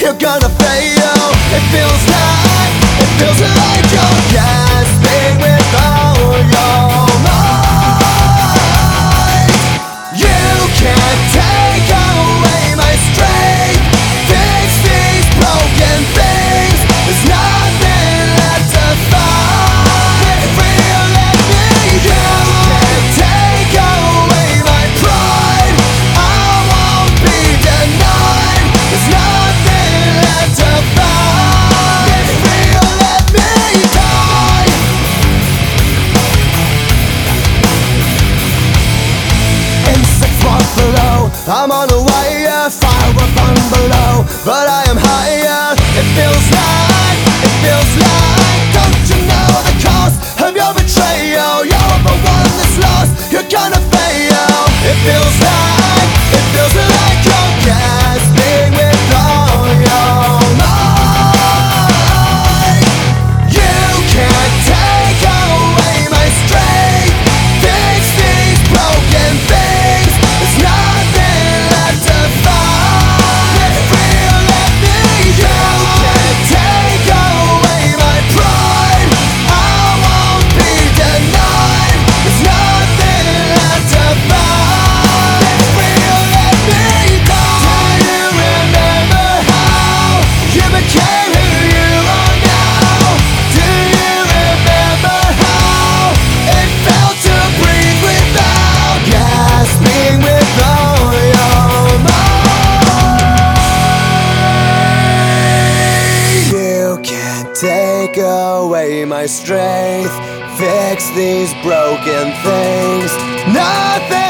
you're gonna fail I'm on a wire, fire up from below, but I am my strength, fix these broken things. Nothing.